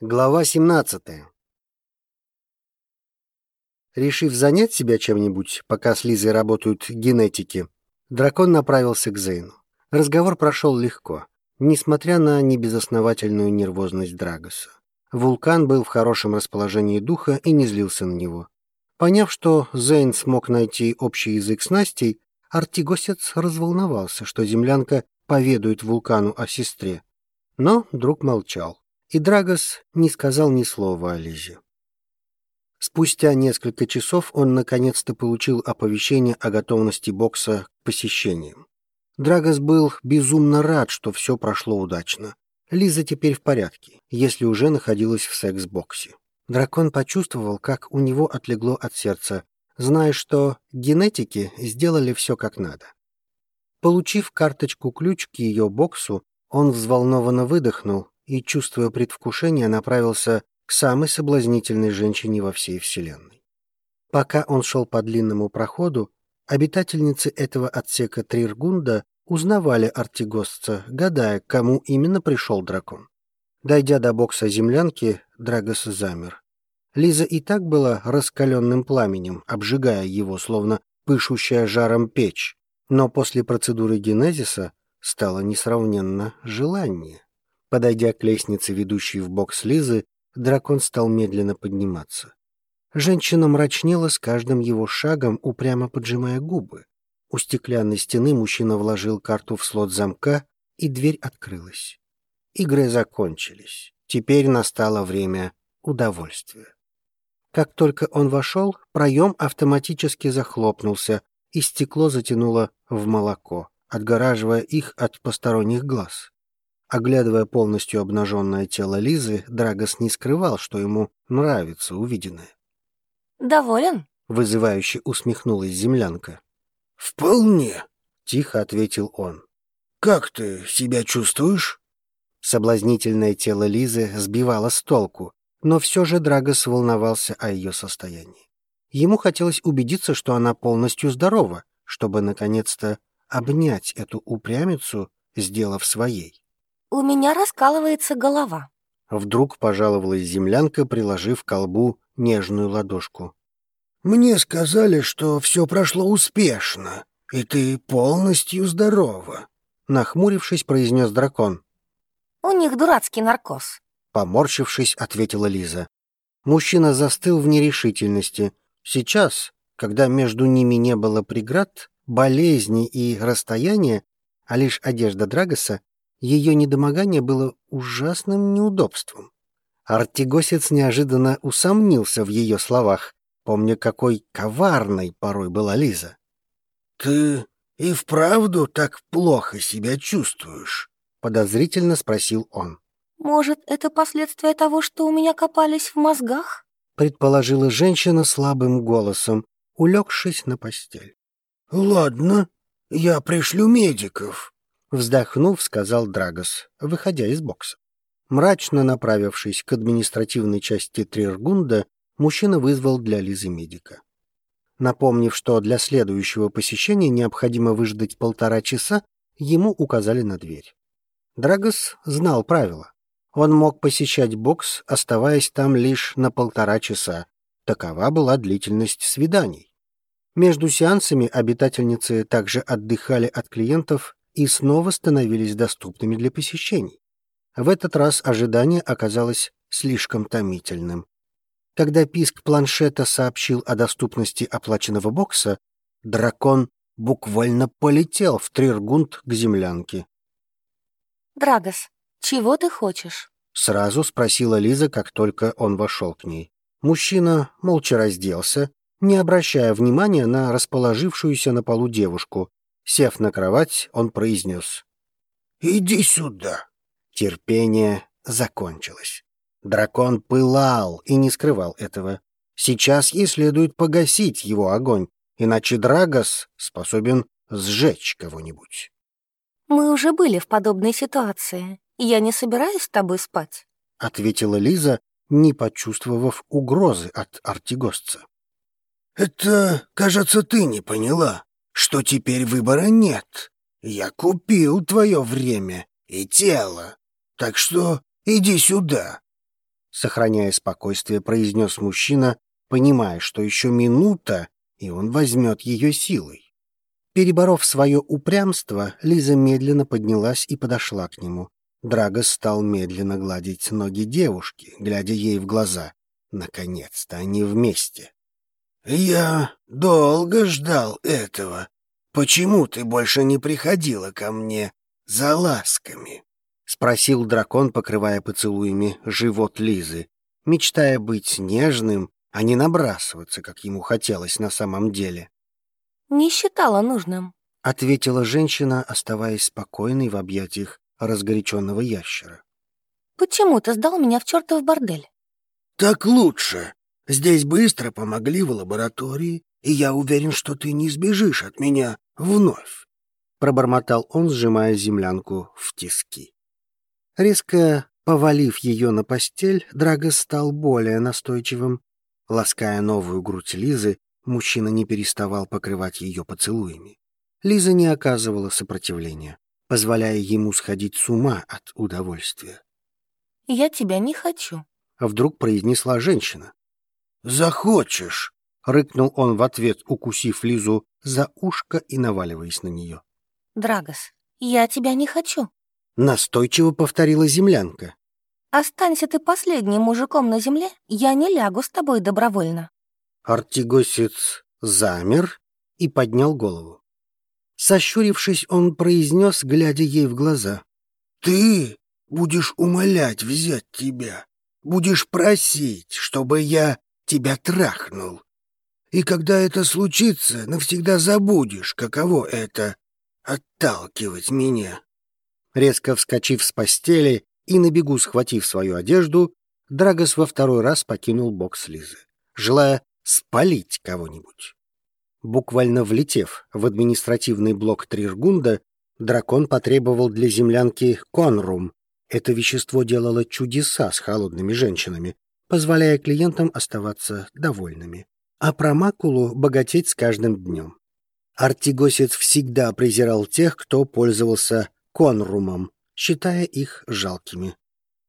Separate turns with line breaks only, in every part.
Глава 17. Решив занять себя чем-нибудь, пока с Лизой работают генетики, дракон направился к Зейну. Разговор прошел легко, несмотря на небезосновательную нервозность Драгоса. Вулкан был в хорошем расположении духа и не злился на него. Поняв, что Зейн смог найти общий язык с Настей, Артигосец разволновался, что землянка поведает вулкану о сестре. Но друг молчал и Драгос не сказал ни слова о Лизе. Спустя несколько часов он наконец-то получил оповещение о готовности бокса к посещениям. Драгос был безумно рад, что все прошло удачно. Лиза теперь в порядке, если уже находилась в секс-боксе. Дракон почувствовал, как у него отлегло от сердца, зная, что генетики сделали все как надо. Получив карточку-ключ к ее боксу, он взволнованно выдохнул и, чувствуя предвкушение, направился к самой соблазнительной женщине во всей Вселенной. Пока он шел по длинному проходу, обитательницы этого отсека Триргунда узнавали артигосца, гадая, кому именно пришел дракон. Дойдя до бокса землянки, Драгос замер. Лиза и так была раскаленным пламенем, обжигая его, словно пышущая жаром печь, но после процедуры генезиса стало несравненно желание. Подойдя к лестнице, ведущей в бокс Лизы, дракон стал медленно подниматься. Женщина мрачнела с каждым его шагом, упрямо поджимая губы. У стеклянной стены мужчина вложил карту в слот замка, и дверь открылась. Игры закончились. Теперь настало время удовольствия. Как только он вошел, проем автоматически захлопнулся, и стекло затянуло в молоко, отгораживая их от посторонних глаз. Оглядывая полностью обнаженное тело Лизы, Драгос не скрывал, что ему нравится увиденное.
«Доволен?»
— вызывающе усмехнулась землянка.
«Вполне», —
тихо ответил он.
«Как ты себя чувствуешь?»
Соблазнительное тело Лизы сбивало с толку, но все же Драгос волновался о ее состоянии. Ему хотелось убедиться, что она полностью здорова, чтобы наконец-то обнять эту упрямицу, сделав своей.
«У меня раскалывается голова».
Вдруг пожаловалась землянка, приложив к колбу нежную ладошку.
«Мне сказали, что все прошло успешно, и ты полностью здорова», —
нахмурившись, произнес дракон.
«У них дурацкий наркоз», —
поморщившись, ответила Лиза. Мужчина застыл в нерешительности. Сейчас, когда между ними не было преград, болезни и расстояния, а лишь одежда Драгоса, ее недомогание было ужасным неудобством. Артигосец неожиданно усомнился в ее словах, помня, какой коварной порой была Лиза.
«Ты и вправду так плохо себя чувствуешь?»
— подозрительно спросил он.
«Может, это последствия того, что у меня копались в мозгах?»
— предположила женщина слабым голосом, улегшись на постель.
«Ладно, я пришлю медиков»,
Вздохнув, сказал Драгос, выходя из бокса. Мрачно направившись к административной части Триргунда, мужчина вызвал для Лизы медика. Напомнив, что для следующего посещения необходимо выждать полтора часа, ему указали на дверь. Драгос знал правила. Он мог посещать бокс, оставаясь там лишь на полтора часа. Такова была длительность свиданий. Между сеансами обитательницы также отдыхали от клиентов и снова становились доступными для посещений. В этот раз ожидание оказалось слишком томительным. Когда писк планшета сообщил о доступности оплаченного бокса, дракон буквально полетел в Триргунд к землянке.
«Драгос, чего ты хочешь?»
— сразу спросила Лиза, как только он вошел к ней. Мужчина молча разделся, не обращая внимания на расположившуюся на полу девушку, Сев на кровать, он произнес.
«Иди сюда».
Терпение закончилось. Дракон пылал и не скрывал этого. Сейчас ей следует погасить его огонь, иначе Драгос способен сжечь кого-нибудь.
«Мы уже были в подобной ситуации. Я не собираюсь с тобой спать», —
ответила Лиза, не почувствовав угрозы от артигосца.
«Это, кажется, ты не поняла что теперь выбора нет. Я купил твое время и тело, так что иди сюда».
сохраняя спокойствие, произнес мужчина, понимая, что еще минута, и он возьмет ее силой. Переборов свое упрямство, Лиза медленно поднялась и подошла к нему. Драго стал медленно гладить ноги девушки, глядя ей в глаза. Наконец-то они вместе.
«Я долго ждал этого. Почему ты больше не приходила ко мне за ласками?»
— спросил дракон, покрывая поцелуями живот Лизы, мечтая быть нежным, а не набрасываться, как ему хотелось на самом деле.
«Не считала нужным», —
ответила женщина, оставаясь спокойной в объятиях разгоряченного ящера.
«Почему ты сдал меня в чертов бордель?»
«Так лучше. Здесь быстро помогли в лаборатории, и я уверен, что ты не сбежишь от меня вновь», —
пробормотал он, сжимая землянку в тиски. Резко повалив ее на постель, Драго стал более настойчивым. Лаская новую грудь Лизы, мужчина не переставал покрывать ее поцелуями. Лиза не оказывала сопротивления позволяя ему сходить с ума от удовольствия.
«Я тебя не хочу», —
вдруг произнесла женщина.
«Захочешь», —
рыкнул он в ответ, укусив Лизу за ушко и наваливаясь на нее.
«Драгос, я тебя не хочу», —
настойчиво повторила землянка.
«Останься ты последним мужиком на земле, я не лягу с тобой добровольно».
Артигосец замер и поднял голову. Сощурившись, он произнес, глядя ей в глаза.
«Ты будешь умолять взять тебя, будешь просить, чтобы я тебя трахнул. И когда это случится, навсегда забудешь, каково это — отталкивать меня».
Резко вскочив с постели и на бегу схватив свою одежду, Драгос во второй раз покинул бокс Лизы, желая спалить кого-нибудь. Буквально влетев в административный блок Триргунда, дракон потребовал для землянки конрум. Это вещество делало чудеса с холодными женщинами, позволяя клиентам оставаться довольными, а про макулу богатеть с каждым днем. Артигосец всегда презирал тех, кто пользовался конрумом, считая их жалкими.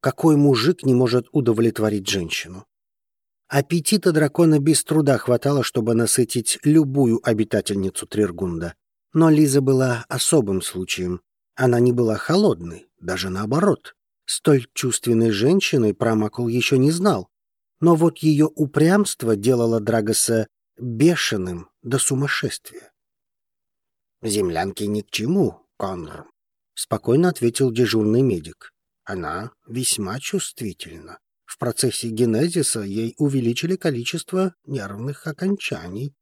Какой мужик не может удовлетворить женщину? Аппетита дракона без труда хватало, чтобы насытить любую обитательницу Триргунда. Но Лиза была особым случаем. Она не была холодной, даже наоборот. Столь чувственной женщины Промакул еще не знал. Но вот ее упрямство делало Драгоса бешеным до сумасшествия. «Землянке ни к чему, Конр», — спокойно ответил дежурный медик. «Она весьма чувствительна. В процессе генезиса ей увеличили количество нервных окончаний.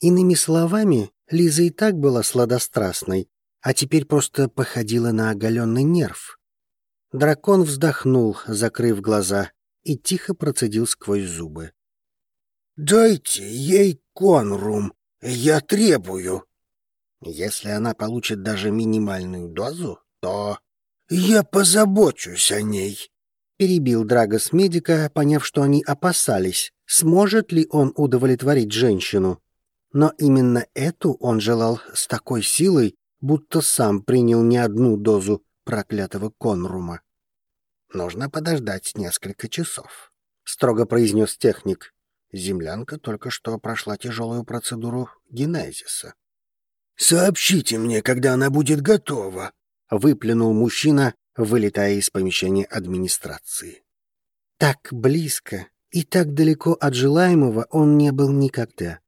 Иными словами, Лиза и так была сладострастной, а теперь просто походила на оголенный нерв. Дракон вздохнул, закрыв глаза, и тихо процедил сквозь зубы.
«Дайте ей конрум, я требую».
«Если она получит даже минимальную дозу, то...»
«Я позабочусь о ней»,
перебил Драгос медика, поняв, что они опасались, сможет ли он удовлетворить женщину. Но именно эту он желал с такой силой, будто сам принял не одну дозу проклятого конрума. «Нужно подождать несколько часов», — строго произнес техник. Землянка только что прошла тяжелую процедуру генезиса.
«Сообщите мне, когда она будет готова», —
выплюнул мужчина, вылетая из помещения администрации. Так близко и так далеко от желаемого он не был никогда.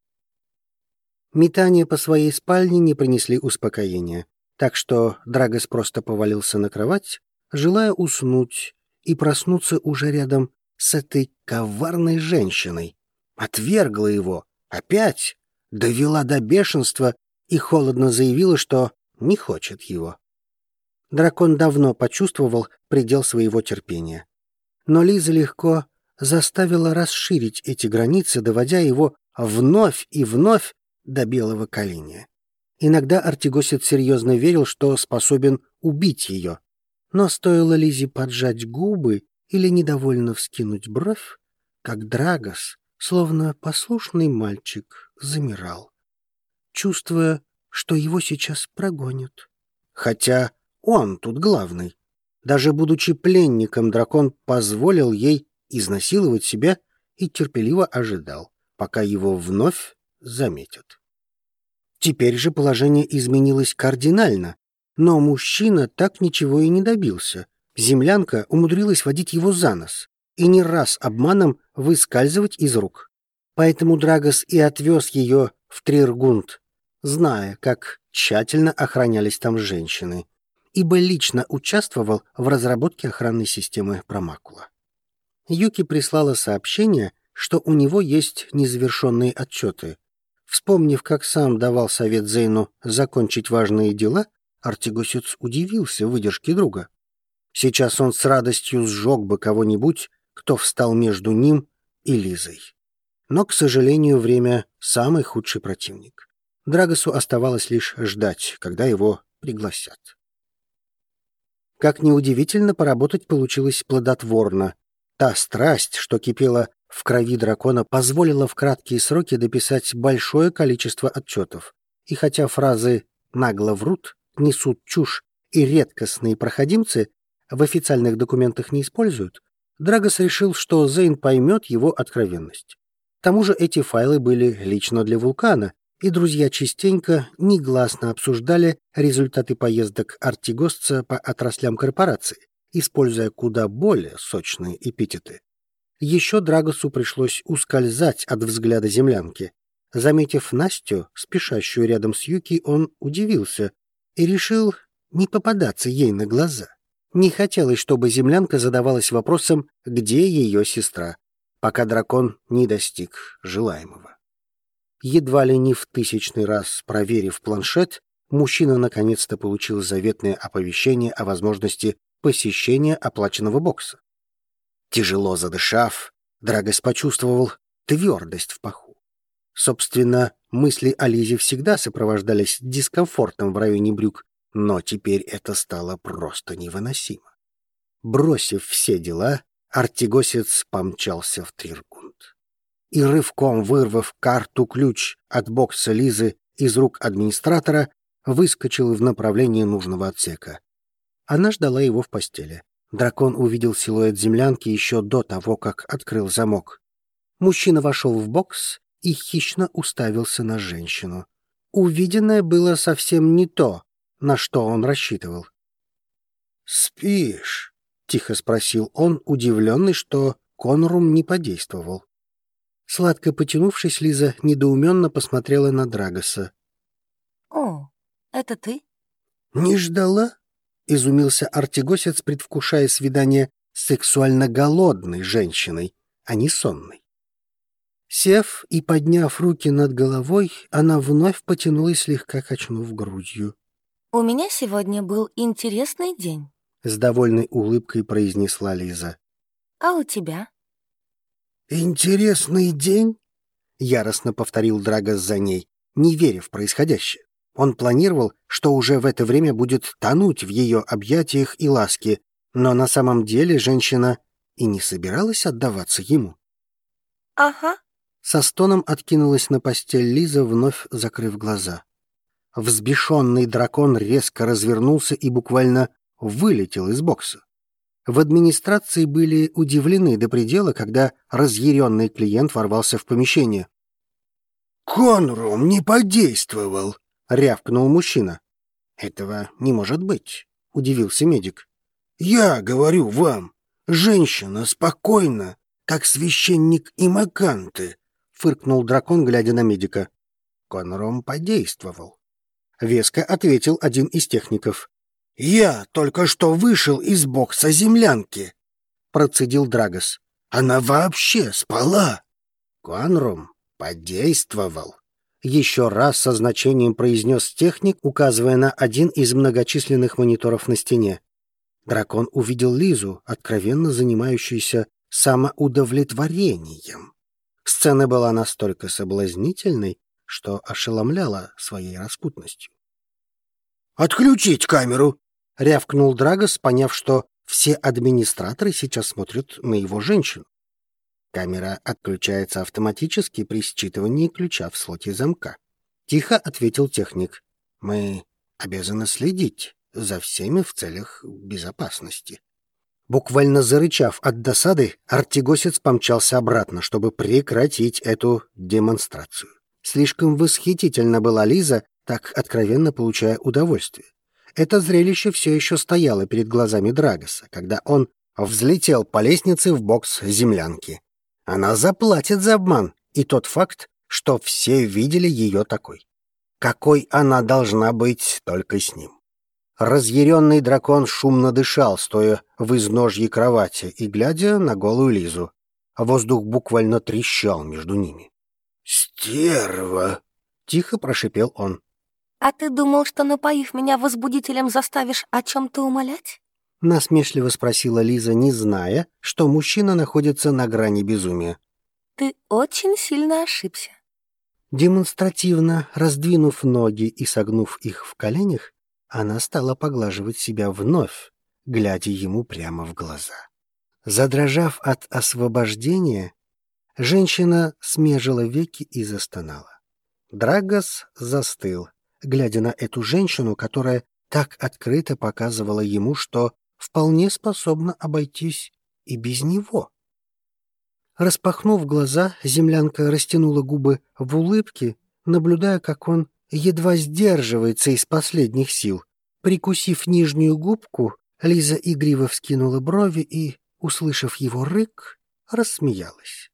Метания по своей спальне не принесли успокоения, так что Драгос просто повалился на кровать, желая уснуть и проснуться уже рядом с этой коварной женщиной. Отвергла его, опять, довела до бешенства и холодно заявила, что не хочет его. Дракон давно почувствовал предел своего терпения. Но Лиза легко заставила расширить эти границы, доводя его вновь и вновь до белого коленя. Иногда Артигосит серьезно верил, что способен убить ее. Но стоило Лизе поджать губы или недовольно вскинуть бровь, как Драгос, словно послушный мальчик, замирал, чувствуя, что его сейчас прогонят. Хотя он тут главный. Даже будучи пленником, дракон позволил ей изнасиловать себя и терпеливо ожидал, пока его вновь заметят. Теперь же положение изменилось кардинально, но мужчина так ничего и не добился. Землянка умудрилась водить его за нос и не раз обманом выскальзывать из рук. Поэтому Драгос и отвез ее в Триргунд, зная, как тщательно охранялись там женщины, ибо лично участвовал в разработке охранной системы Промакула. Юки прислала сообщение, что у него есть незавершенные отчеты. Вспомнив, как сам давал совет Зейну закончить важные дела, Артигосец удивился выдержке друга. Сейчас он с радостью сжег бы кого-нибудь, кто встал между ним и Лизой. Но, к сожалению, время — самый худший противник. Драгосу оставалось лишь ждать, когда его пригласят. Как неудивительно, поработать получилось плодотворно. Та страсть, что кипела в крови дракона, позволила в краткие сроки дописать большое количество отчетов. И хотя фразы «нагло врут», «несут чушь» и «редкостные проходимцы» в официальных документах не используют, Драгос решил, что Зейн поймет его откровенность. К тому же эти файлы были лично для Вулкана, и друзья частенько негласно обсуждали результаты поездок артигостца по отраслям корпорации, используя куда более сочные эпитеты. Еще Драгосу пришлось ускользать от взгляда землянки. Заметив Настю, спешащую рядом с Юки, он удивился и решил не попадаться ей на глаза. Не хотелось, чтобы землянка задавалась вопросом, где ее сестра, пока дракон не достиг желаемого. Едва ли не в тысячный раз проверив планшет, мужчина наконец-то получил заветное оповещение о возможности посещения оплаченного бокса. Тяжело задышав, Драгос почувствовал твердость в паху. Собственно, мысли о Лизе всегда сопровождались дискомфортом в районе брюк, но теперь это стало просто невыносимо. Бросив все дела, Артигосец помчался в Триргунд и рывком вырвав карту-ключ от бокса Лизы из рук администратора, выскочил в направлении нужного отсека. Она ждала его в постели. Дракон увидел силуэт землянки еще до того, как открыл замок. Мужчина вошел в бокс и хищно уставился на женщину. Увиденное было совсем не то, на что он рассчитывал. «Спишь?» — тихо спросил он, удивленный, что Конрум не подействовал. Сладко потянувшись, Лиза недоуменно посмотрела на Драгоса.
«О, это ты?»
«Не ждала?» — изумился Артигосец, предвкушая свидание с сексуально голодной женщиной, а не сонной. Сев и подняв руки над головой, она вновь потянулась, слегка качнув грудью.
«У меня сегодня был интересный день», —
с довольной улыбкой произнесла Лиза.
«А у тебя?»
«Интересный день?» — яростно повторил Драгос за ней, не веря в происходящее. Он планировал, что уже в это время будет тонуть в ее объятиях и ласке, но на самом деле женщина и не собиралась отдаваться ему.
«Ага».
Со стоном откинулась на постель Лиза, вновь закрыв глаза. Взбешенный дракон резко развернулся и буквально вылетел из бокса. В администрации были удивлены до предела, когда разъяренный клиент ворвался в помещение.
«Конрум не подействовал», —
рявкнул мужчина. «Этого не может быть», — удивился медик.
«Я говорю вам, женщина спокойна, как священник и Маканты», —
фыркнул дракон, глядя на медика. Конрум подействовал. Веско ответил один из техников.
«Я только что вышел из бокса землянки», — процедил Драгос. «Она вообще спала».
Куанрум подействовал. Еще раз со значением произнес техник, указывая на один из многочисленных мониторов на стене. Дракон увидел Лизу, откровенно занимающуюся самоудовлетворением. Сцена была настолько соблазнительной, что ошеломляла своей распутностью.
«Отключить камеру!»
— рявкнул Драгос, поняв, что все администраторы сейчас смотрят на его женщину. Камера отключается автоматически при считывании ключа в слоте замка. Тихо ответил техник. Мы обязаны следить за всеми в целях безопасности. Буквально зарычав от досады, артигосец помчался обратно, чтобы прекратить эту демонстрацию. Слишком восхитительно была Лиза, так откровенно получая удовольствие. Это зрелище все еще стояло перед глазами Драгоса, когда он взлетел по лестнице в бокс землянки. Она заплатит за обман и тот факт, что все видели ее такой. Какой она должна быть только с ним. Разъяренный дракон шумно дышал, стоя в изножье кровати и глядя на голую Лизу. А воздух буквально трещал между ними.
«Стерва!»
— тихо прошипел он.
«А ты думал, что, напоив меня возбудителем, заставишь о чем-то умолять?»
Насмешливо спросила Лиза, не зная, что мужчина находится на грани безумия.
«Ты очень сильно ошибся».
Демонстративно раздвинув ноги и согнув их в коленях, она стала поглаживать себя вновь, глядя ему прямо в глаза. Задрожав от освобождения, женщина смежила веки и застонала. Драгос застыл, глядя на эту женщину, которая так открыто показывала ему, что вполне способна обойтись и без него. Распахнув глаза, землянка растянула губы в улыбке, наблюдая, как он едва сдерживается из последних сил. Прикусив нижнюю губку, Лиза игриво вскинула брови и, услышав его рык, рассмеялась.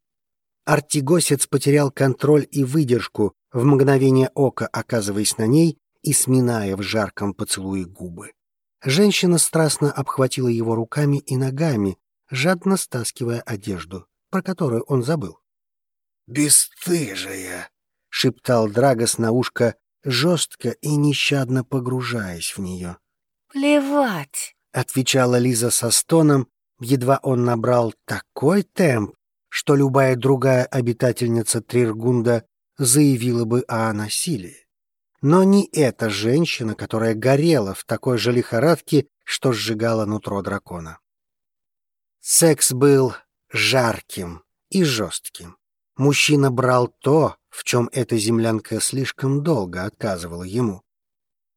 Артигосец потерял контроль и выдержку, в мгновение ока оказываясь на ней и сминая в жарком поцелуе губы. Женщина страстно обхватила его руками и ногами, жадно стаскивая одежду, про которую он забыл.
«Бесстыжая!»
— шептал Драгос на ушко жестко и нещадно погружаясь в нее.
«Плевать!»
— отвечала Лиза со стоном, едва он набрал такой темп, что любая другая обитательница Триргунда заявила бы о насилии. Но не эта женщина, которая горела в такой же лихорадке, что сжигала нутро дракона. Секс был жарким и жестким. Мужчина брал то, в чем эта землянка слишком долго отказывала ему.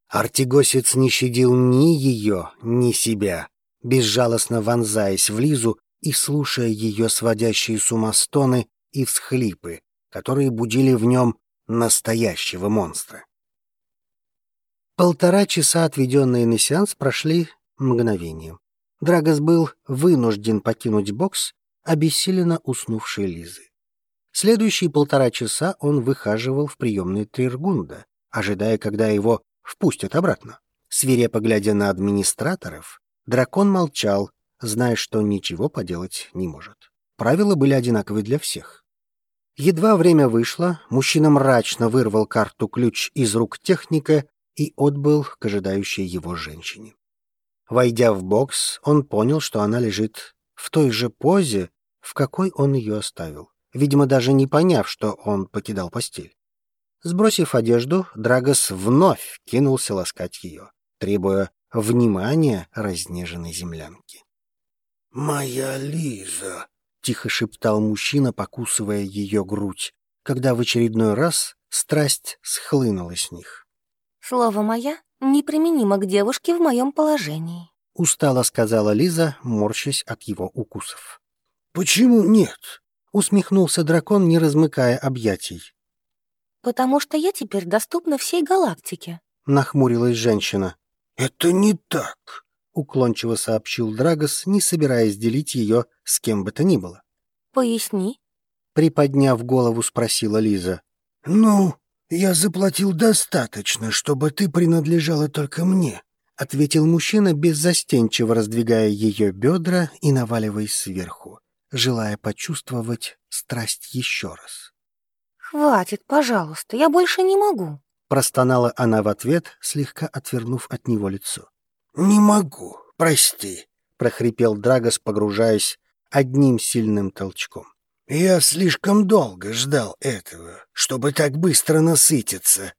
Артигосец не щадил ни ее, ни себя, безжалостно вонзаясь в Лизу и слушая ее сводящие с ума стоны и всхлипы, которые будили в нем настоящего монстра. Полтора часа, отведенные на сеанс, прошли мгновением. Драгос был вынужден покинуть бокс, обессиленно уснувшей Лизы. Следующие полтора часа он выхаживал в приемной Триргунда, ожидая, когда его впустят обратно. Свирепо глядя на администраторов, дракон молчал, зная, что ничего поделать не может. Правила были одинаковы для всех. Едва время вышло, мужчина мрачно вырвал карту-ключ из рук техника и отбыл к ожидающей его женщине. Войдя в бокс, он понял, что она лежит в той же позе, в какой он ее оставил видимо, даже не поняв, что он покидал постель. Сбросив одежду, Драгос вновь кинулся ласкать ее, требуя внимания разнеженной землянки.
«Моя Лиза!»
— тихо шептал мужчина, покусывая ее грудь, когда в очередной раз страсть схлынула с них.
«Слово «моя» неприменимо к девушке в моем положении», —
устало сказала Лиза, морщась от его укусов.
«Почему нет?
— усмехнулся дракон, не размыкая объятий.
«Потому что я теперь доступна всей галактике», —
нахмурилась женщина.
«Это не так», —
уклончиво сообщил Драгос, не собираясь делить ее с кем бы то ни было.
«Поясни», —
приподняв голову, спросила Лиза.
«Ну, я заплатил достаточно, чтобы ты принадлежала только мне», —
ответил мужчина, беззастенчиво раздвигая ее бедра и наваливаясь сверху желая почувствовать страсть еще раз.
«Хватит, пожалуйста, я больше не могу», —
простонала она в ответ, слегка отвернув от него лицо.
«Не могу, прости», —
прохрипел Драгос, погружаясь одним сильным толчком.
«Я слишком долго ждал этого, чтобы так быстро насытиться».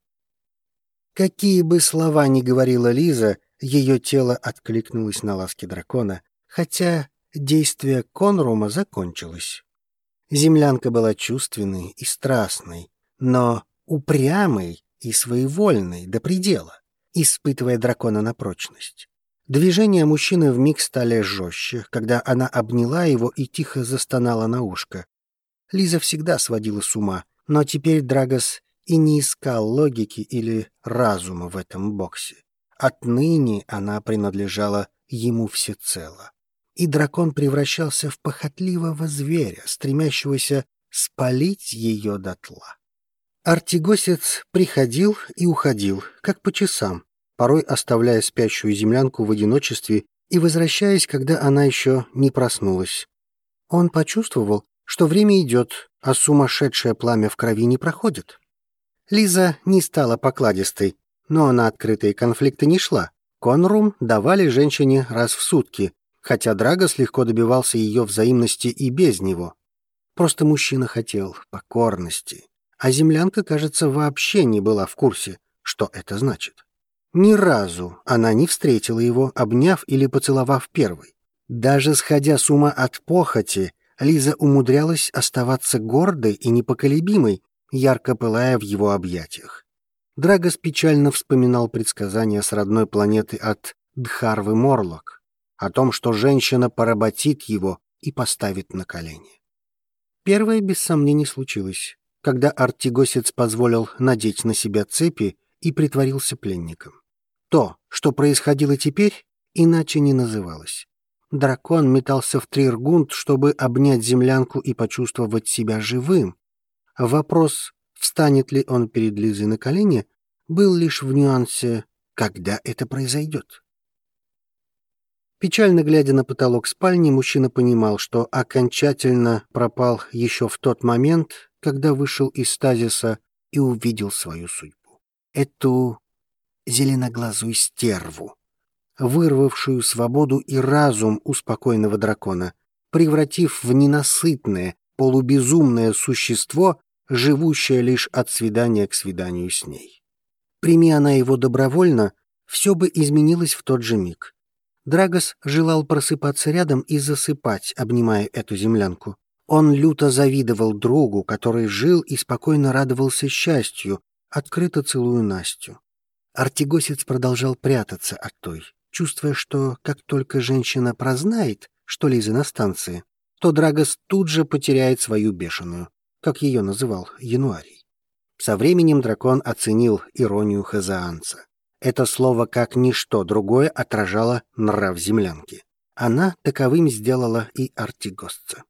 Какие бы слова ни говорила Лиза, ее тело откликнулось на ласки дракона, хотя действие конрума закончилось. Землянка была чувственной и страстной, но упрямой и своевольной до предела, испытывая дракона на прочность. Движения мужчины вмиг стали жестче, когда она обняла его и тихо застонала на ушко. Лиза всегда сводила с ума, но теперь Драгос и не искал логики или разума в этом боксе. Отныне она принадлежала ему всецело. И дракон превращался в похотливого зверя, стремящегося спалить ее дотла. Артигосец приходил и уходил, как по часам, порой оставляя спящую землянку в одиночестве и возвращаясь, когда она еще не проснулась. Он почувствовал, что время идет, а сумасшедшее пламя в крови не проходит. Лиза не стала покладистой, но на открытые конфликты не шла. Конрум давали женщине раз в сутки, хотя Драгос легко добивался ее взаимности и без него. Просто мужчина хотел покорности, а землянка, кажется, вообще не была в курсе, что это значит. Ни разу она не встретила его, обняв или поцеловав первой. Даже сходя с ума от похоти, Лиза умудрялась оставаться гордой и непоколебимой, ярко пылая в его объятиях. Драгос печально вспоминал предсказания с родной планеты от Дхарвы Морлок о том, что женщина поработит его и поставит на колени. Первое, без сомнений, случилось, когда Артигосец позволил надеть на себя цепи и притворился пленником. То, что происходило теперь, иначе не называлось. Дракон метался в Триргунд, чтобы обнять землянку и почувствовать себя живым. Вопрос, встанет ли он перед Лизой на колени, был лишь в нюансе «когда это произойдет?». Печально глядя на потолок спальни, мужчина понимал, что окончательно пропал еще в тот момент, когда вышел из стазиса и увидел свою судьбу. Эту зеленоглазую стерву, вырвавшую свободу и разум у спокойного дракона, превратив в ненасытное, полубезумное существо, живущее лишь от свидания к свиданию с ней. Прими она его добровольно, все бы изменилось в тот же миг. Драгос желал просыпаться рядом и засыпать, обнимая эту землянку. Он люто завидовал другу, который жил и спокойно радовался счастью, открыто целую Настю. Артигосец продолжал прятаться от той, чувствуя, что как только женщина прознает, что Лиза на станции, то Драгос тут же потеряет свою бешеную, как ее называл Януарий. Со временем дракон оценил иронию хазаанца. Это слово, как ничто другое, отражало нрав землянки. Она таковым сделала и артигосца.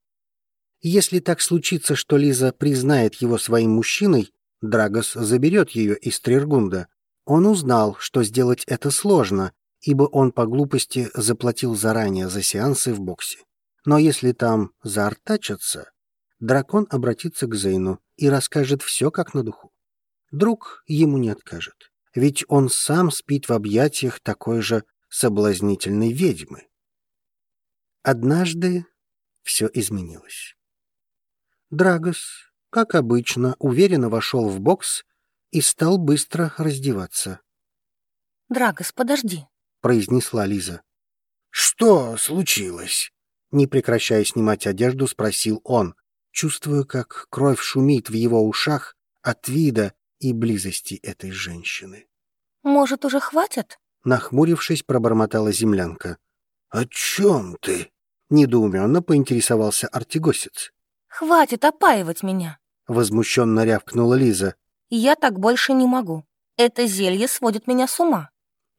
Если так случится, что Лиза признает его своим мужчиной, Драгос заберет ее из Триргунда, он узнал, что сделать это сложно, ибо он по глупости заплатил заранее за сеансы в боксе. Но если там заортачатся, дракон обратится к Зейну и расскажет все как на духу. Друг ему не откажет, ведь он сам спит в объятиях такой же соблазнительной ведьмы. Однажды все изменилось. Драгос, как обычно, уверенно вошел в бокс и стал быстро раздеваться.
«Драгос, подожди», —
произнесла Лиза.
«Что случилось?»
Не прекращая снимать одежду, спросил он, чувствуя, как кровь шумит в его ушах от вида и близости этой женщины.
«Может, уже хватит?»
Нахмурившись, пробормотала землянка.
«О чем ты?»
Недоуменно поинтересовался Артигосец.
«Хватит опаивать меня!»
Возмущенно рявкнула Лиза.
Я так больше не могу. Это зелье сводит меня с ума.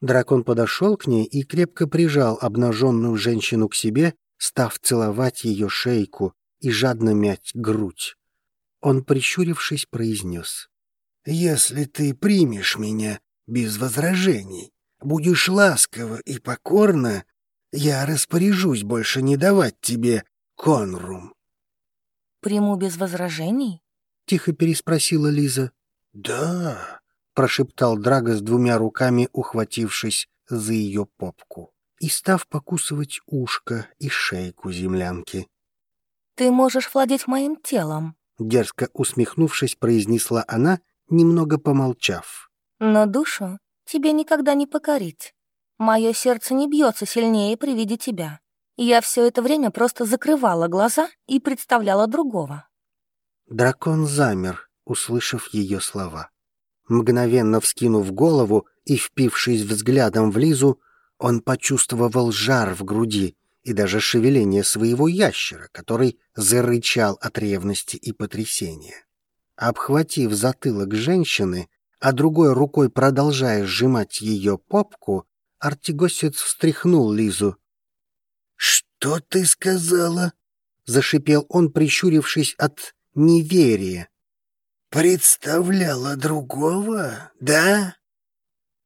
Дракон подошел к ней и крепко прижал обнаженную женщину к себе, став целовать ее шейку и жадно мять грудь. Он, прищурившись, произнес.
«Если ты примешь меня без возражений, будешь ласково и покорно, я распоряжусь больше не давать тебе конрум».
«Приму без возражений?»
— тихо переспросила Лиза.
«Да», —
прошептал Драго с двумя руками, ухватившись за ее попку и став покусывать ушко и шейку землянки.
«Ты можешь владеть моим телом», —
дерзко усмехнувшись, произнесла она, немного помолчав.
«Но душу тебе никогда не покорить. Мое сердце не бьется сильнее при виде тебя. Я все это время просто закрывала глаза и представляла другого».
Дракон замер, услышав ее слова. Мгновенно вскинув голову и впившись взглядом в Лизу, Он почувствовал жар в груди и даже шевеление своего ящера, который зарычал от ревности и потрясения. Обхватив затылок женщины, а другой рукой продолжая сжимать ее попку, Артигосец встряхнул Лизу.
«Что ты сказала?»
— зашипел он, прищурившись от неверия.
«Представляла другого, да?»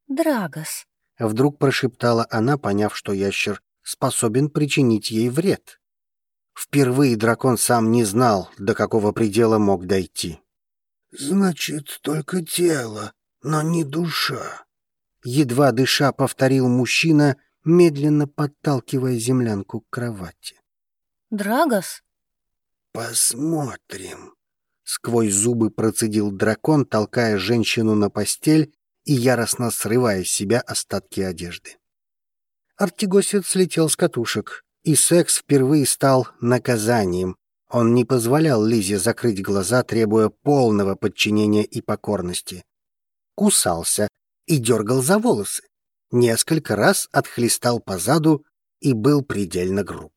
«Драгос», —
вдруг прошептала она, поняв, что ящер способен причинить ей вред. Впервые дракон сам не знал, до какого предела мог дойти.
«Значит, только тело, но не душа», —
едва дыша повторил мужчина, медленно подталкивая землянку к кровати.
«Драгос?»
«Посмотрим», — сквозь зубы
процедил дракон, толкая женщину на постель и яростно срывая с себя остатки одежды. Артигосец слетел с катушек, и секс впервые стал наказанием. Он не позволял Лизе закрыть глаза, требуя полного подчинения и покорности. Кусался и дергал за волосы. Несколько раз отхлестал по заду и был предельно груб.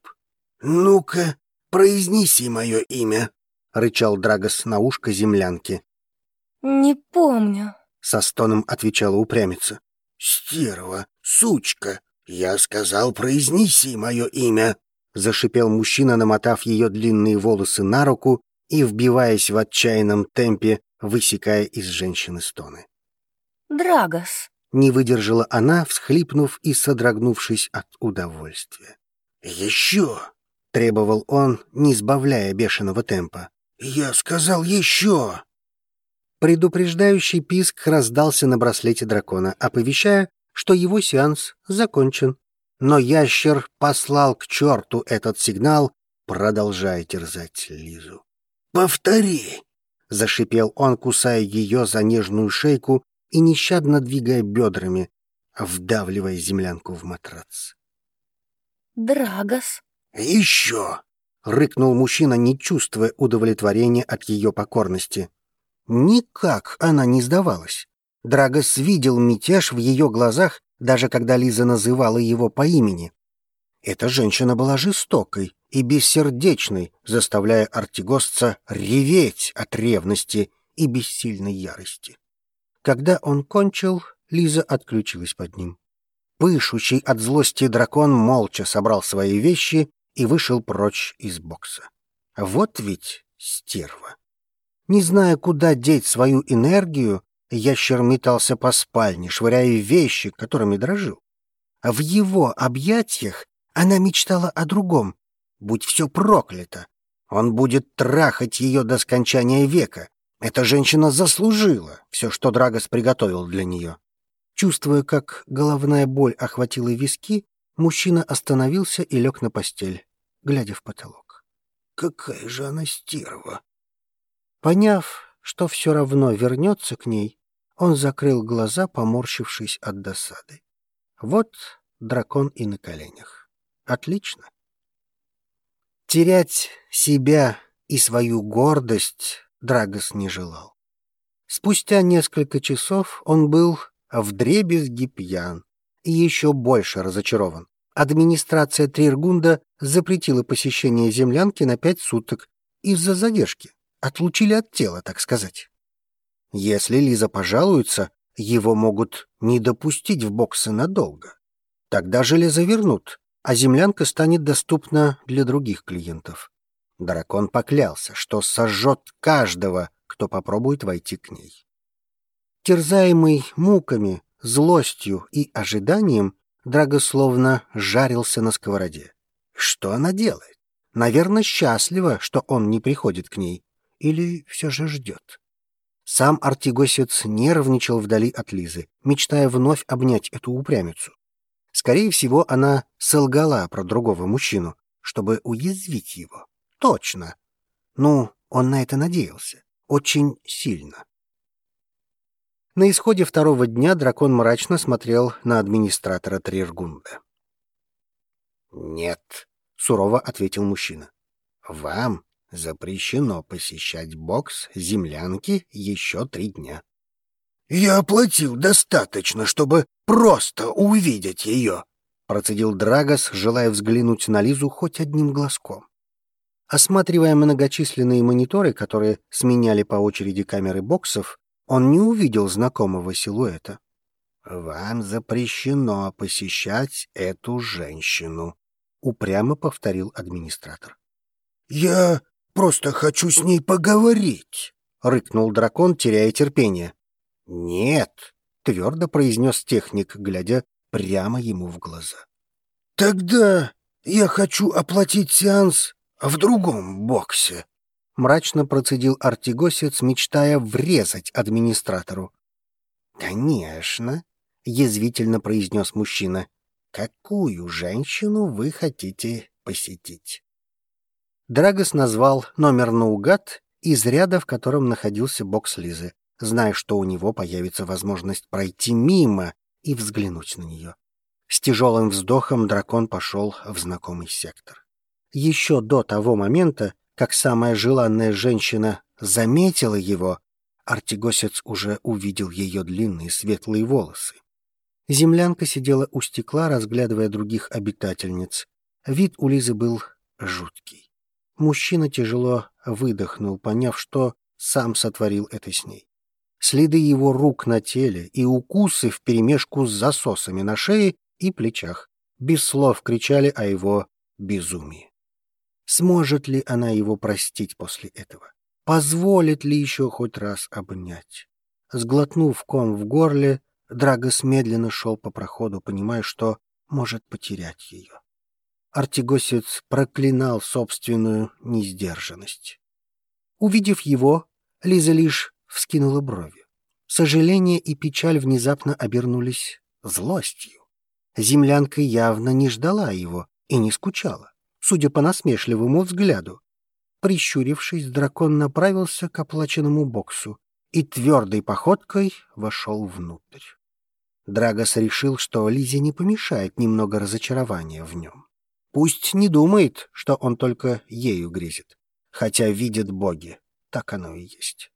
«Ну-ка, произнеси мое имя», — рычал
Драгос на ушко землянки.
«Не помню», —
со стоном отвечала упрямица.
«Стерва, сучка, я сказал, произнеси мое имя», —
зашипел мужчина, намотав ее длинные волосы на руку и вбиваясь в отчаянном темпе, высекая из женщины стоны.
«Драгос», —
не выдержала она, всхлипнув и содрогнувшись от удовольствия.
«Еще!»
— требовал он, не сбавляя бешеного темпа.
«Я сказал еще!»
Предупреждающий писк раздался на браслете дракона, оповещая, что его сеанс закончен. Но ящер послал к черту этот сигнал, продолжая терзать Лизу.
«Повтори!»
— зашипел он, кусая ее за нежную шейку и нещадно двигая бедрами, вдавливая землянку в матрац.
«Драгос!»
«Еще!»
— рыкнул мужчина, не чувствуя удовлетворения от ее покорности. Никак она не сдавалась. Драгос видел мятеж в ее глазах, даже когда Лиза называла его по имени. Эта женщина была жестокой и бессердечной, заставляя артигосца реветь от ревности и бессильной ярости. Когда он кончил, Лиза отключилась под ним. Пышущий от злости дракон молча собрал свои вещи и вышел прочь из бокса. Вот ведь стерва. Не зная, куда деть свою энергию, ящер метался по спальне, швыряя вещи, которыми дрожил. А в его объятиях она мечтала о другом. Будь все проклято. Он будет трахать ее до скончания века. Эта женщина заслужила все, что Драгос приготовил для нее. Чувствуя, как головная боль охватила виски, мужчина остановился и лег на постель, глядя в потолок.
«Какая же она стерва!»
Поняв, что все равно вернется к ней, он закрыл глаза, поморщившись от досады. Вот дракон и на коленях. Отлично. Терять себя и свою гордость Драгос не желал. Спустя несколько часов он был вдребезги пьян и еще больше разочарован. Администрация Триргунда запретила посещение землянки на пять суток из-за задержки отлучили от тела, так сказать. Если Лиза пожалуется, его могут не допустить в боксы надолго. Тогда железо вернут, а землянка станет доступна для других клиентов. Дракон поклялся, что сожжет каждого, кто попробует войти к ней. Терзаемый муками, злостью и ожиданием, Драго словно жарился на сковороде. Что она делает? Наверное, счастлива, что он не приходит к ней. Или все же ждет? Сам Артигосец нервничал вдали от Лизы, мечтая вновь обнять эту упрямицу. Скорее всего, она солгала про другого мужчину, чтобы уязвить его. Точно. Ну, он на это надеялся. Очень сильно. На исходе второго дня дракон мрачно смотрел на администратора Триргунда. «Нет», — сурово ответил мужчина. «Вам Запрещено посещать бокс землянки еще три дня.
«Я оплатил достаточно, чтобы просто увидеть ее»,
процедил Драгос, желая взглянуть на Лизу хоть одним глазком. Осматривая многочисленные мониторы, которые сменяли по очереди камеры боксов, он не увидел знакомого силуэта. «Вам запрещено посещать эту женщину», — упрямо повторил администратор.
«Я просто хочу с ней поговорить», —
рыкнул дракон, теряя терпение. «Нет», — твердо произнес техник, глядя прямо ему в глаза.
«Тогда я хочу оплатить сеанс в другом боксе», —
мрачно процедил Артигосец, мечтая врезать администратору. «Конечно», — язвительно произнес мужчина. «Какую женщину вы хотите посетить?» Драгос назвал номер наугад из ряда, в котором находился бокс Лизы, зная, что у него появится возможность пройти мимо и взглянуть на нее. С тяжелым вздохом дракон пошел в знакомый сектор. Еще до того момента, как самая желанная женщина заметила его, Артигосец уже увидел ее длинные светлые волосы. Землянка сидела у стекла, разглядывая других обитательниц. Вид у Лизы был жуткий. Мужчина тяжело выдохнул, поняв, что сам сотворил это с ней. Следы его рук на теле и укусы вперемешку с засосами на шее и плечах без слов кричали о его безумии. Сможет ли она его простить после этого? Позволит ли еще хоть раз обнять? Сглотнув ком в горле, Драгос медленно шел по проходу, понимая, что может потерять ее. Артигосец проклинал собственную несдержанность. Увидев его, Лиза лишь вскинула брови. Сожаление и печаль внезапно обернулись злостью. Землянка явно не ждала его и не скучала, судя по насмешливому взгляду. Прищурившись, дракон направился к оплаченному боксу и твердой походкой вошел внутрь. Драгос решил, что Лизе не помешает немного разочарования в нем. Пусть не думает, что он только ею грезит, хотя видит боги, так оно и есть.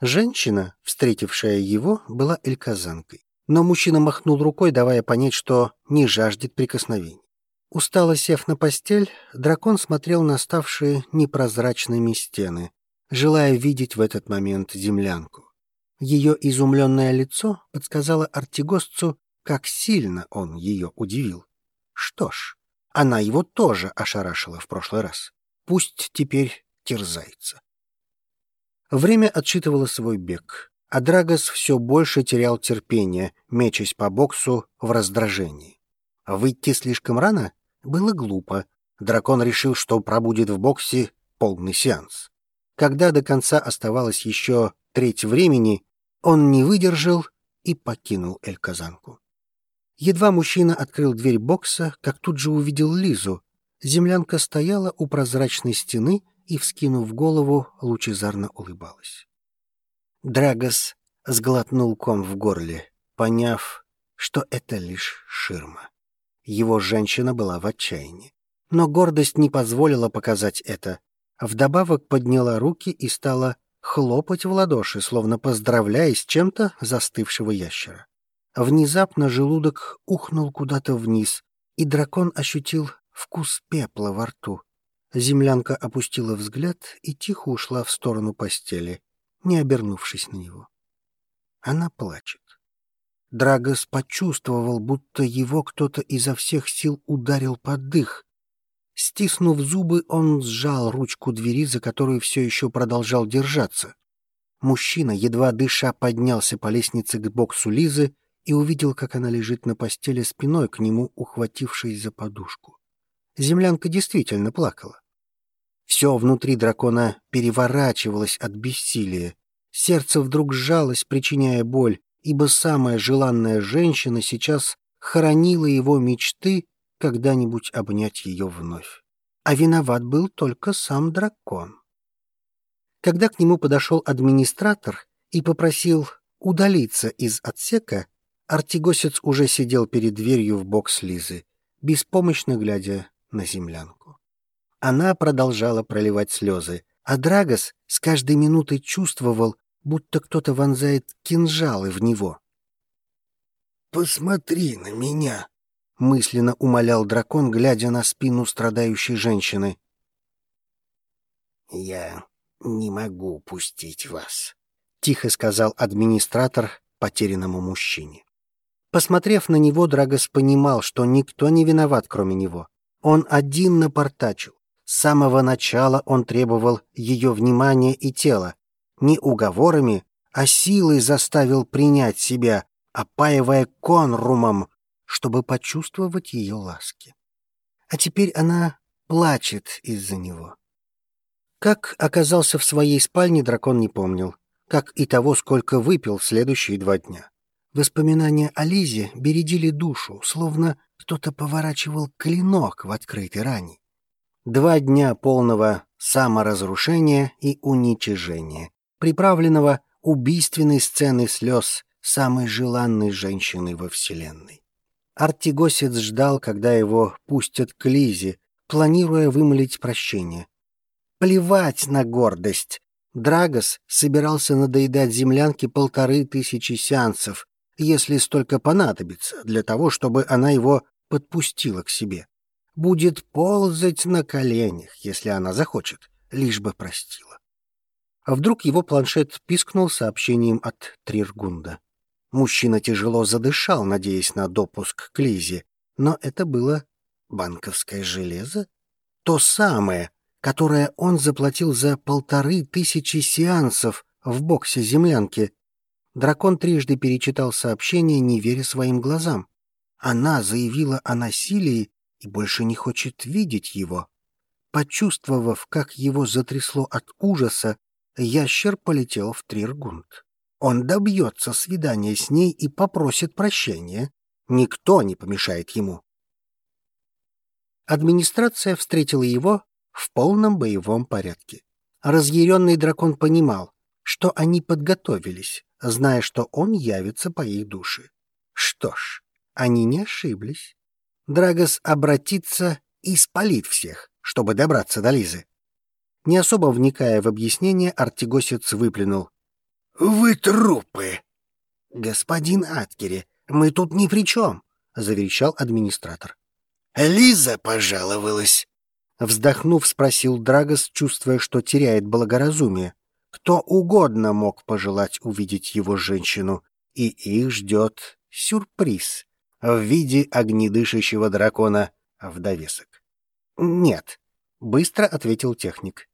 Женщина, встретившая его, была эльказанкой, но мужчина махнул рукой, давая понять, что не жаждет прикосновений. Устало сев на постель, дракон смотрел на ставшие непрозрачными стены, желая видеть в этот момент землянку. Ее изумленное лицо подсказало Артигосцу, как сильно он ее удивил. Что ж, она его тоже ошарашила в прошлый раз. Пусть теперь терзается. Время отсчитывало свой бег, а Драгос все больше терял терпение, мечась по боксу в раздражении. Выйти слишком рано было глупо. Дракон решил, что пробудет в боксе полный сеанс. Когда до конца оставалось еще треть времени, он не выдержал и покинул Эль-Казанку. Едва мужчина открыл дверь бокса, как тут же увидел Лизу. Землянка стояла у прозрачной стены и, вскинув голову, лучезарно улыбалась. Драгос сглотнул ком в горле, поняв, что это лишь ширма. Его женщина была в отчаянии. Но гордость не позволила показать это. Вдобавок подняла руки и стала хлопать в ладоши, словно поздравляя с чем-то застывшего ящера. Внезапно желудок ухнул куда-то вниз, и дракон ощутил вкус пепла во рту. Землянка опустила взгляд и тихо ушла в сторону постели, не обернувшись на него. Она плачет. Драгос почувствовал, будто его кто-то изо всех сил ударил под дых, Стиснув зубы, он сжал ручку двери, за которую все еще продолжал держаться. Мужчина, едва дыша, поднялся по лестнице к боксу Лизы и увидел, как она лежит на постели спиной к нему, ухватившись за подушку. Землянка действительно плакала. Все внутри дракона переворачивалось от бессилия. Сердце вдруг сжалось, причиняя боль, ибо самая желанная женщина сейчас хоронила его мечты когда-нибудь обнять ее вновь. А виноват был только сам дракон. Когда к нему подошел администратор и попросил удалиться из отсека, Артигосец уже сидел перед дверью в бокс Лизы, беспомощно глядя на землянку. Она продолжала проливать слезы, а Драгос с каждой минутой чувствовал, будто кто-то вонзает кинжалы в него.
«Посмотри на меня!»
— мысленно умолял дракон, глядя на спину страдающей женщины.
«Я не могу пустить вас», —
тихо сказал администратор потерянному мужчине. Посмотрев на него, Драгос понимал, что никто не виноват, кроме него. Он один напортачил. С самого начала он требовал ее внимания и тела. Не уговорами, а силой заставил принять себя, опаивая конрумом, чтобы почувствовать ее ласки. А теперь она плачет из-за него. Как оказался в своей спальне, дракон не помнил, как и того, сколько выпил в следующие два дня. Воспоминания о Лизе бередили душу, словно кто-то поворачивал клинок в открытой ране. Два дня полного саморазрушения и уничижения, приправленного убийственной сценой слез самой желанной женщины во Вселенной. Артигосец ждал, когда его пустят к Лизе, планируя вымолить прощение. Плевать на гордость. Драгос собирался надоедать землянке полторы тысячи сеансов, если столько понадобится, для того, чтобы она его подпустила к себе. Будет ползать на коленях, если она захочет, лишь бы простила. А вдруг его планшет пискнул сообщением от Триргунда. Мужчина тяжело задышал, надеясь на допуск к Лизе, но это было банковское железо, то самое, которое он заплатил за полторы тысячи сеансов в боксе землянки. Дракон трижды перечитал сообщение, не веря своим глазам. Она заявила о насилии и больше не хочет видеть его. Почувствовав, как его затрясло от ужаса, ящер полетел в Триргунд. Он добьется свидания с ней и попросит прощения. Никто не помешает ему. Администрация встретила его в полном боевом порядке. Разъяренный дракон понимал, что они подготовились, зная, что он явится по их душе. Что ж, они не ошиблись. Драгос обратится и спалит всех, чтобы добраться до Лизы. Не особо вникая в объяснение, Артигосец выплюнул.
«Вы трупы!»
«Господин Аткери, мы тут ни при чем!» — заверещал администратор.
«Лиза пожаловалась!»
Вздохнув, спросил Драгос, чувствуя, что теряет благоразумие. Кто угодно мог пожелать увидеть его женщину, и их ждет сюрприз в виде огнедышащего дракона в довесок. «Нет», — быстро ответил техник.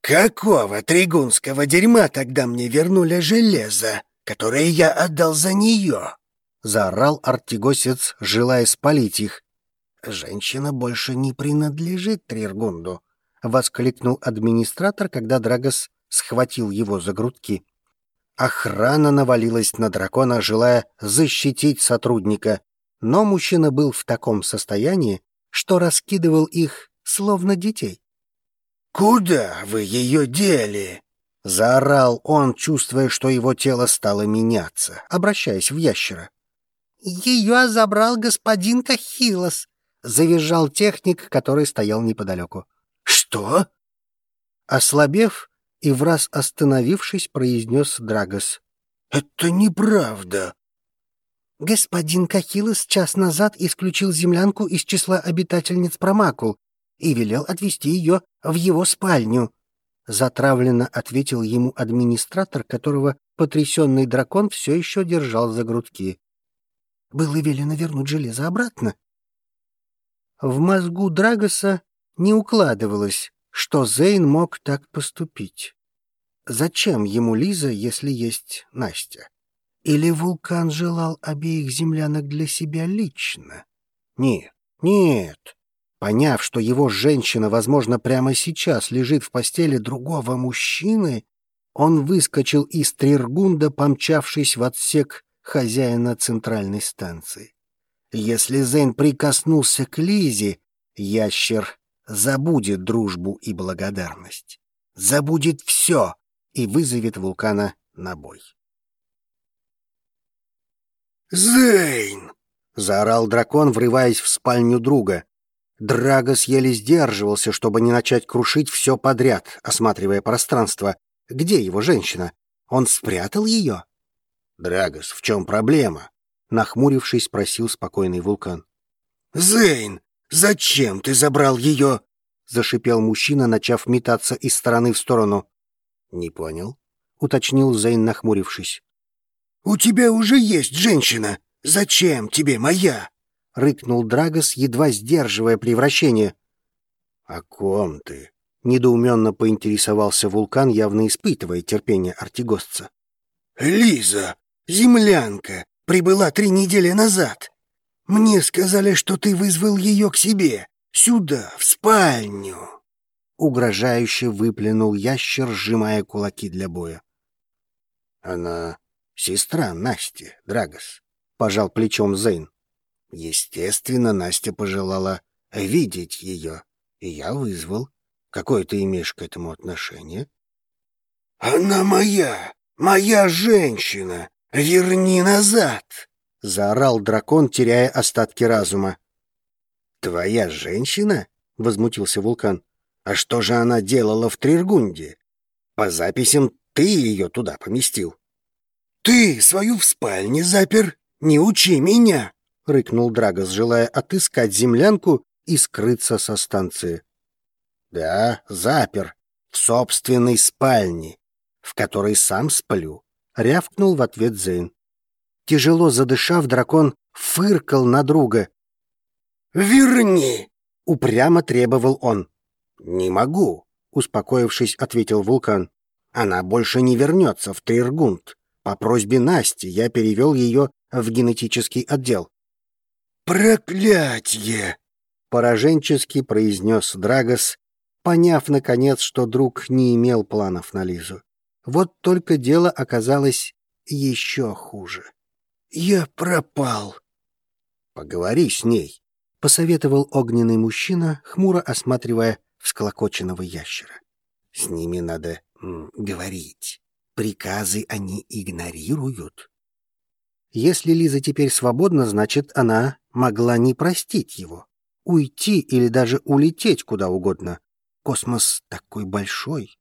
«Какого тригунского дерьма тогда мне вернули железо, которое я отдал за нее?»
— заорал артигосец, желая спалить их. «Женщина больше не принадлежит Триргунду», — воскликнул администратор, когда Драгос схватил его за грудки. Охрана навалилась на дракона, желая защитить сотрудника, но мужчина был в таком состоянии, что раскидывал их, словно детей.
«Куда вы ее дели?»
— заорал он, чувствуя, что его тело стало меняться, обращаясь в ящера. «Ее забрал господин Кахилос», — завизжал техник, который стоял неподалеку.
«Что?»
Ослабев и враз остановившись, произнес Драгос.
«Это неправда.
Господин Кахилос час назад исключил землянку из числа обитательниц Промакул и велел отвезти ее в его спальню. Затравленно ответил ему администратор, которого потрясенный дракон все еще держал за грудки. Было велено вернуть железо обратно. В мозгу Драгоса не укладывалось, что Зейн мог так поступить. Зачем ему Лиза, если есть Настя? Или вулкан желал обеих землянок для себя лично? Нет, нет. Поняв, что его женщина, возможно, прямо сейчас лежит в постели другого мужчины, он выскочил из Триргунда, помчавшись в отсек хозяина центральной станции. Если Зейн прикоснулся к Лизе, ящер забудет дружбу и благодарность, забудет все и вызовет вулкана на бой.
«Зейн!» — заорал дракон, врываясь в спальню друга.
Драгос еле сдерживался, чтобы не начать крушить все подряд, осматривая пространство. Где его женщина? Он спрятал ее? «Драгос, в чем проблема?» — нахмурившись, спросил спокойный вулкан.
Зейн, зачем ты забрал ее?» — зашипел мужчина, начав метаться из стороны в сторону.
«Не понял», — уточнил Зейн, нахмурившись.
«У тебя уже есть женщина. Зачем тебе моя?»
— рыкнул Драгос, едва сдерживая превращение.
«О ком ты?»
— недоуменно поинтересовался вулкан, явно испытывая терпение артигостца.
«Лиза, землянка, прибыла три недели назад. Мне сказали, что ты вызвал ее к себе, сюда, в спальню».
Угрожающе выплюнул ящер, сжимая кулаки для боя.
«Она сестра Насти, Драгос», — пожал плечом Зейн. «Естественно, Настя пожелала видеть ее, и я вызвал. Какое ты имеешь к этому отношение?» «Она моя, моя женщина! Верни назад!» — заорал дракон, теряя остатки разума.
«Твоя женщина?» — возмутился вулкан. «А что же она делала в Триргунде? По записям ты ее туда поместил».
«Ты свою в спальне запер? Не учи меня!»
— рыкнул Драгос, желая отыскать землянку и скрыться со станции. «Да, запер. В собственной спальне, в которой сам сплю», — рявкнул в ответ Зейн. Тяжело задышав, дракон фыркал на друга.
«Верни!»
— упрямо требовал он. «Не могу», — успокоившись, ответил вулкан. «Она больше не вернется в Триргунд. По просьбе Насти я перевел ее в генетический отдел».
«Проклятье!»
— пораженчески произнес Драгос, поняв, наконец, что друг не имел планов на Лизу. Вот только дело оказалось еще хуже.
«Я пропал».
«Поговори с ней», — посоветовал огненный мужчина, хмуро осматривая всклокоченного ящера. «С ними надо говорить. Приказы они игнорируют». Если Лиза теперь свободна, значит, она могла не простить его, уйти или даже улететь куда угодно. Космос такой большой.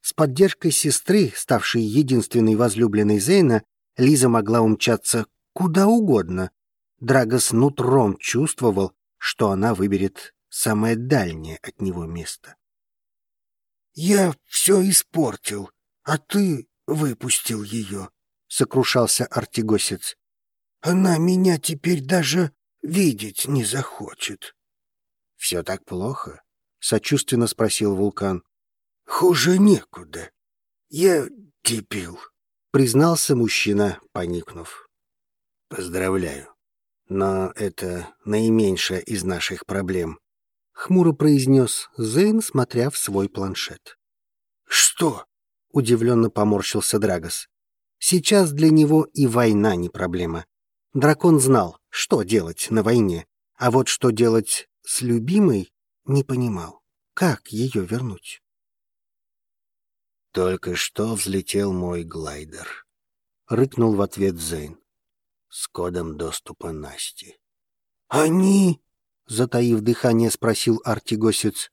С поддержкой сестры, ставшей единственной возлюбленной Зейна, Лиза могла умчаться куда угодно. Драгос нутром чувствовал, что она выберет самое дальнее от него место.
«Я все испортил, а ты выпустил ее», — сокрушался Артигосец. «Она меня теперь даже видеть не захочет».
«Все так плохо?» — сочувственно спросил Вулкан.
«Хуже некуда. Я дебил»
признался мужчина, поникнув.
«Поздравляю.
Но это наименьшая из наших проблем», — хмуро произнес Зейн, смотря в свой планшет.
«Что?»
— удивленно поморщился Драгос. «Сейчас для него и война не проблема. Дракон знал, что делать на войне, а вот что делать с любимой не понимал. Как ее вернуть?»
«Только что взлетел мой глайдер», —
рыкнул в ответ Зейн. «С кодом доступа Насти».
«Они...»
— затаив дыхание, спросил Артигосец.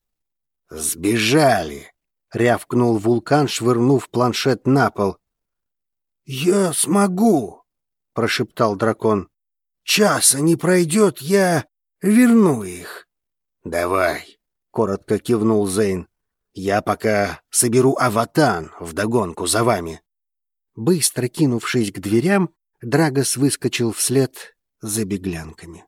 «Сбежали!»
— рявкнул вулкан, швырнув планшет на пол.
«Я смогу!» — прошептал дракон. «Часа не пройдет, я верну их».
«Давай!» — коротко кивнул Зейн. Я пока соберу аватан вдогонку за вами». Быстро кинувшись к дверям, Драгос выскочил вслед за беглянками.